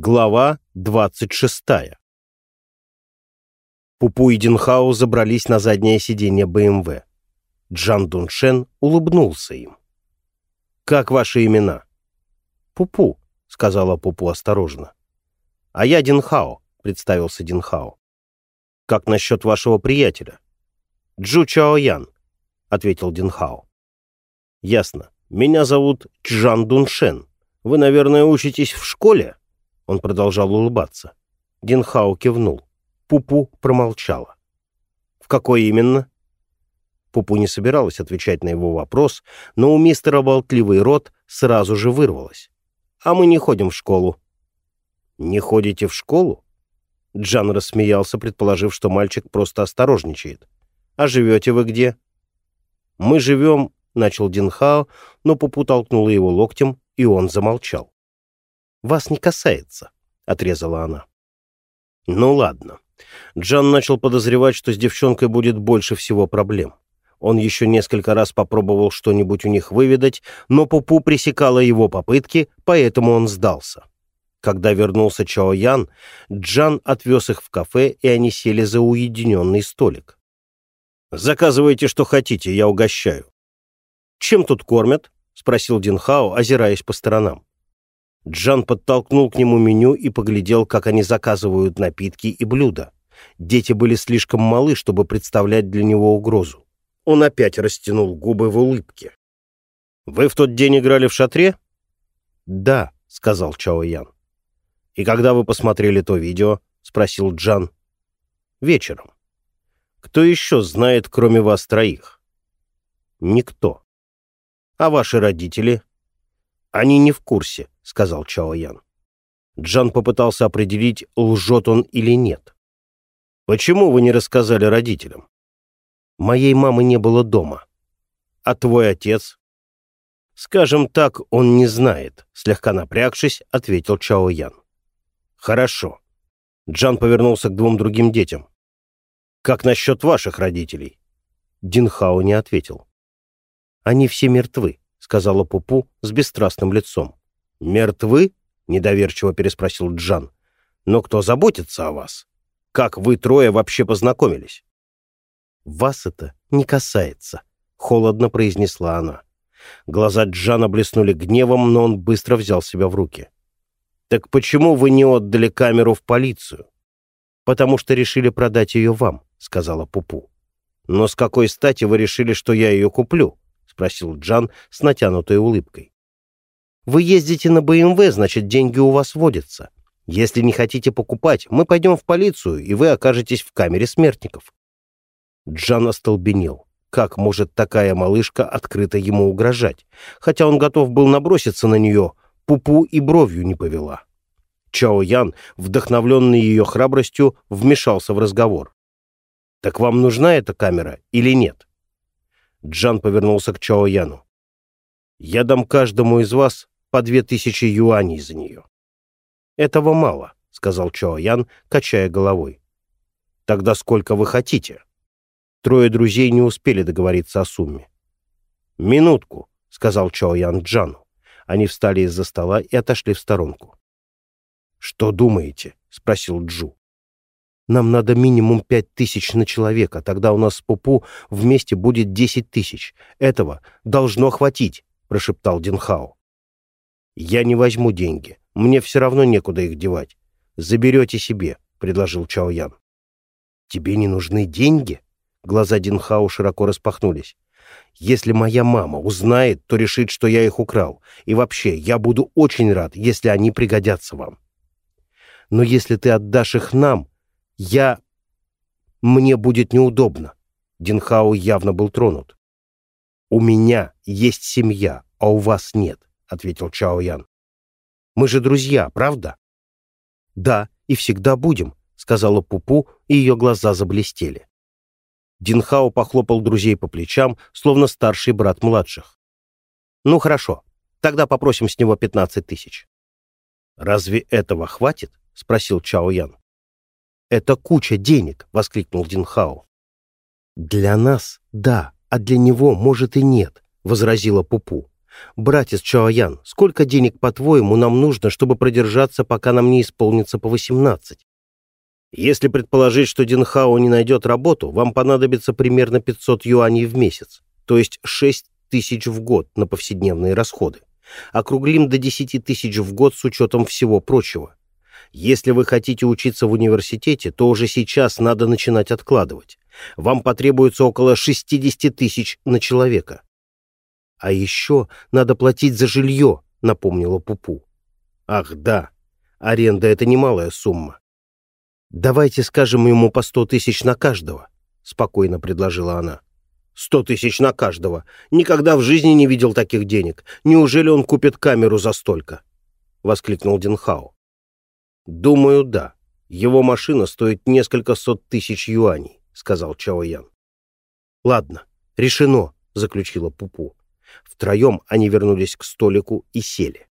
Глава 26. Пупу и Динхао забрались на заднее сиденье БМВ. Джан Дуншен улыбнулся им. «Как ваши имена?» «Пупу», — сказала Пупу осторожно. «А я Динхао», — представился Динхао. «Как насчет вашего приятеля?» «Джу Чао Ян», — ответил Динхао. «Ясно. Меня зовут Чжан Дуншен. Вы, наверное, учитесь в школе?» Он продолжал улыбаться. Динхао кивнул. Пупу промолчала. «В какой именно?» Пупу не собиралась отвечать на его вопрос, но у мистера болтливый рот сразу же вырвалось. «А мы не ходим в школу». «Не ходите в школу?» Джан рассмеялся, предположив, что мальчик просто осторожничает. «А живете вы где?» «Мы живем...» — начал Динхао, но Пупу толкнула его локтем, и он замолчал. «Вас не касается», — отрезала она. «Ну ладно». Джан начал подозревать, что с девчонкой будет больше всего проблем. Он еще несколько раз попробовал что-нибудь у них выведать, но Пупу пресекала его попытки, поэтому он сдался. Когда вернулся Чао Ян, Джан отвез их в кафе, и они сели за уединенный столик. «Заказывайте, что хотите, я угощаю». «Чем тут кормят?» — спросил Динхао, озираясь по сторонам. Джан подтолкнул к нему меню и поглядел, как они заказывают напитки и блюда. Дети были слишком малы, чтобы представлять для него угрозу. Он опять растянул губы в улыбке. «Вы в тот день играли в шатре?» «Да», — сказал Чао Ян. «И когда вы посмотрели то видео?» — спросил Джан. «Вечером. Кто еще знает, кроме вас троих?» «Никто. А ваши родители?» «Они не в курсе», — сказал Чао Ян. Джан попытался определить, лжет он или нет. «Почему вы не рассказали родителям?» Моей мамы не было дома. А твой отец? Скажем так, он не знает, слегка напрягшись, ответил Чао Ян. Хорошо. Джан повернулся к двум другим детям. Как насчет ваших родителей? Динхао не ответил. Они все мертвы, сказала Пупу с бесстрастным лицом. Мертвы? недоверчиво переспросил Джан. Но кто заботится о вас? Как вы трое вообще познакомились? «Вас это не касается», — холодно произнесла она. Глаза Джана блеснули гневом, но он быстро взял себя в руки. «Так почему вы не отдали камеру в полицию?» «Потому что решили продать ее вам», — сказала Пупу. «Но с какой стати вы решили, что я ее куплю?» — спросил Джан с натянутой улыбкой. «Вы ездите на БМВ, значит, деньги у вас водятся. Если не хотите покупать, мы пойдем в полицию, и вы окажетесь в камере смертников. Джан остолбенел. Как может такая малышка открыто ему угрожать? Хотя он готов был наброситься на нее, пупу и бровью не повела. Чао Ян, вдохновленный ее храбростью, вмешался в разговор. «Так вам нужна эта камера или нет?» Джан повернулся к Чао Яну. «Я дам каждому из вас по две тысячи юаней за нее». «Этого мало», — сказал Чао Ян, качая головой. «Тогда сколько вы хотите?» Трое друзей не успели договориться о сумме. «Минутку», — сказал Чао Ян Джану. Они встали из-за стола и отошли в сторонку. «Что думаете?» — спросил Джу. «Нам надо минимум пять тысяч на человека, тогда у нас с Пупу вместе будет десять тысяч. Этого должно хватить», — прошептал Динхао. «Я не возьму деньги. Мне все равно некуда их девать. Заберете себе», — предложил Чао Ян. «Тебе не нужны деньги?» Глаза Динхау широко распахнулись. «Если моя мама узнает, то решит, что я их украл. И вообще, я буду очень рад, если они пригодятся вам. Но если ты отдашь их нам, я... Мне будет неудобно». Динхау явно был тронут. «У меня есть семья, а у вас нет», — ответил Чао Ян. «Мы же друзья, правда?» «Да, и всегда будем», — сказала Пупу, и ее глаза заблестели. Динхао похлопал друзей по плечам, словно старший брат младших. «Ну хорошо, тогда попросим с него 15 тысяч». «Разве этого хватит?» — спросил Чао Ян. «Это куча денег!» — воскликнул Динхао. «Для нас — да, а для него, может, и нет», — возразила Пупу. «Братец Чаоян, сколько денег, по-твоему, нам нужно, чтобы продержаться, пока нам не исполнится по 18?» «Если предположить, что Динхао не найдет работу, вам понадобится примерно 500 юаней в месяц, то есть 6 тысяч в год на повседневные расходы. Округлим до 10 тысяч в год с учетом всего прочего. Если вы хотите учиться в университете, то уже сейчас надо начинать откладывать. Вам потребуется около 60 тысяч на человека. А еще надо платить за жилье, напомнила Пупу. Ах, да, аренда — это немалая сумма. Давайте скажем ему по 100 тысяч на каждого, спокойно предложила она. Сто тысяч на каждого. Никогда в жизни не видел таких денег. Неужели он купит камеру за столько?» — воскликнул Динхао. «Думаю, да. Его машина стоит несколько сот тысяч юаней», — сказал Чао Ян. «Ладно, решено», — заключила Пупу. Втроем они вернулись к столику и сели.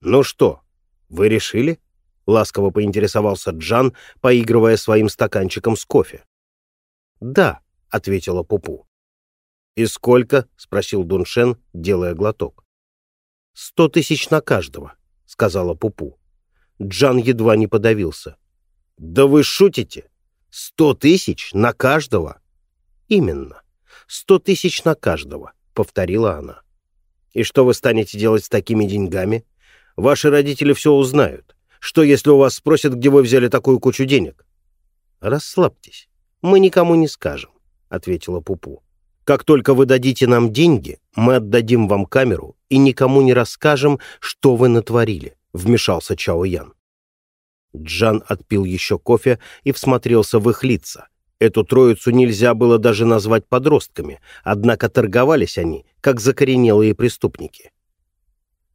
«Ну что, вы решили?» — ласково поинтересовался Джан, поигрывая своим стаканчиком с кофе. «Да», — ответила Пупу. «И сколько?» — спросил Дуншен, делая глоток. «Сто тысяч на каждого», — сказала Пупу. Джан едва не подавился. «Да вы шутите? Сто тысяч на каждого?» «Именно. Сто тысяч на каждого», — повторила она. «И что вы станете делать с такими деньгами? Ваши родители все узнают. Что, если у вас спросят, где вы взяли такую кучу денег?» «Расслабьтесь. Мы никому не скажем», — ответила Пупу. Как только вы дадите нам деньги, мы отдадим вам камеру и никому не расскажем, что вы натворили», — вмешался Чао Ян. Джан отпил еще кофе и всмотрелся в их лица. Эту троицу нельзя было даже назвать подростками, однако торговались они, как закоренелые преступники.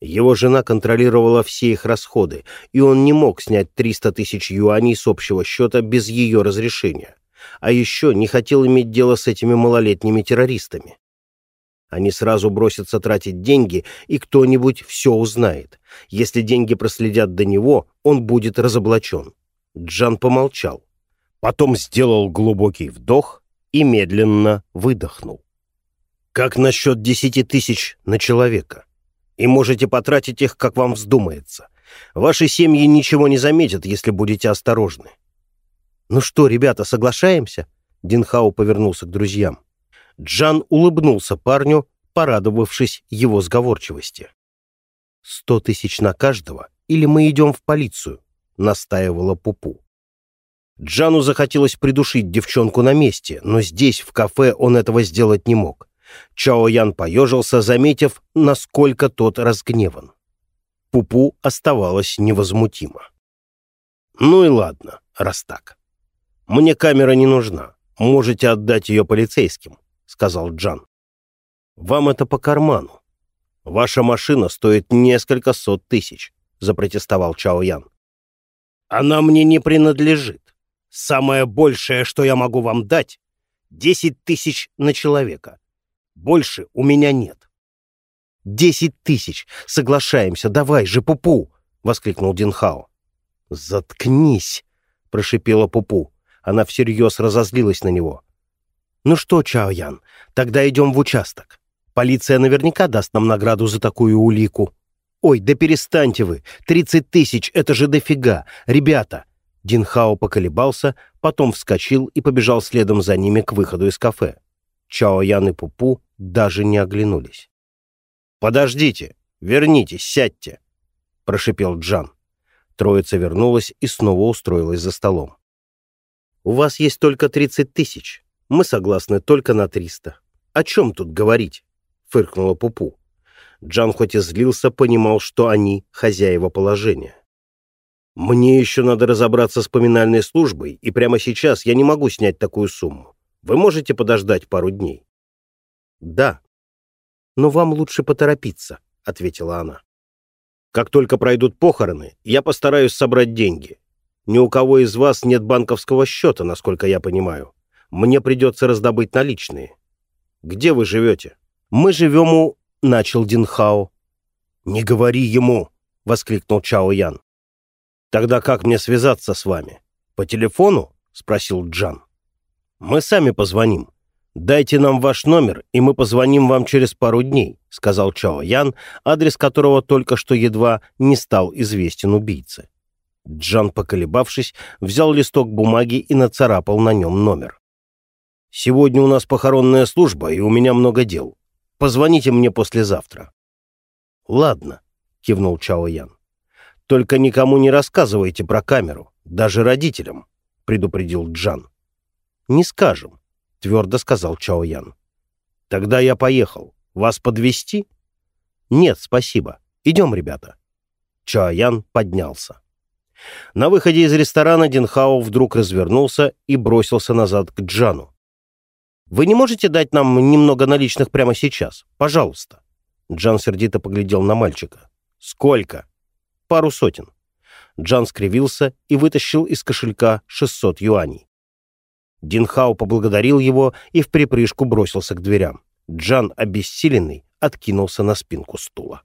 Его жена контролировала все их расходы, и он не мог снять 300 тысяч юаней с общего счета без ее разрешения а еще не хотел иметь дело с этими малолетними террористами. Они сразу бросятся тратить деньги, и кто-нибудь все узнает. Если деньги проследят до него, он будет разоблачен. Джан помолчал. Потом сделал глубокий вдох и медленно выдохнул. «Как насчет десяти тысяч на человека? И можете потратить их, как вам вздумается. Ваши семьи ничего не заметят, если будете осторожны. «Ну что, ребята, соглашаемся?» Динхау повернулся к друзьям. Джан улыбнулся парню, порадовавшись его сговорчивости. «Сто тысяч на каждого, или мы идем в полицию?» — настаивала Пупу. Джану захотелось придушить девчонку на месте, но здесь, в кафе, он этого сделать не мог. Чао Ян поежился, заметив, насколько тот разгневан. Пупу оставалась невозмутима. «Ну и ладно, раз так. «Мне камера не нужна. Можете отдать ее полицейским», — сказал Джан. «Вам это по карману. Ваша машина стоит несколько сот тысяч», — запротестовал Чао Ян. «Она мне не принадлежит. Самое большее, что я могу вам дать, — десять тысяч на человека. Больше у меня нет». «Десять тысяч! Соглашаемся, давай же, Пупу!» — воскликнул Динхао. «Заткнись!» — прошипела Пупу. Она всерьез разозлилась на него. «Ну что, Чао Ян, тогда идем в участок. Полиция наверняка даст нам награду за такую улику». «Ой, да перестаньте вы! Тридцать тысяч — это же дофига! Ребята!» Динхао поколебался, потом вскочил и побежал следом за ними к выходу из кафе. Чао Ян и Пупу даже не оглянулись. «Подождите! Вернитесь, сядьте!» — прошипел Джан. Троица вернулась и снова устроилась за столом. У вас есть только 30 тысяч. Мы согласны только на 300. О чем тут говорить?» — фыркнула Пупу. Джан хоть и злился, понимал, что они хозяева положения. «Мне еще надо разобраться с поминальной службой, и прямо сейчас я не могу снять такую сумму. Вы можете подождать пару дней?» «Да. Но вам лучше поторопиться», — ответила она. «Как только пройдут похороны, я постараюсь собрать деньги. Ни у кого из вас нет банковского счета, насколько я понимаю. Мне придется раздобыть наличные. Где вы живете? Мы живем у... Начал Динхао. Не говори ему, воскликнул Чао Ян. Тогда как мне связаться с вами? По телефону? Спросил Джан. Мы сами позвоним. «Дайте нам ваш номер, и мы позвоним вам через пару дней», — сказал Чао Ян, адрес которого только что едва не стал известен убийце. Джан, поколебавшись, взял листок бумаги и нацарапал на нем номер. «Сегодня у нас похоронная служба, и у меня много дел. Позвоните мне послезавтра». «Ладно», — кивнул Чао Ян. «Только никому не рассказывайте про камеру, даже родителям», — предупредил Джан. «Не скажем», — твердо сказал Чао Ян. «Тогда я поехал. Вас подвести? «Нет, спасибо. Идем, ребята». Чао Ян поднялся. На выходе из ресторана Динхао вдруг развернулся и бросился назад к Джану. «Вы не можете дать нам немного наличных прямо сейчас? Пожалуйста». Джан сердито поглядел на мальчика. «Сколько?» «Пару сотен». Джан скривился и вытащил из кошелька 600 юаней. Динхао поблагодарил его и в припрыжку бросился к дверям. Джан, обессиленный, откинулся на спинку стула.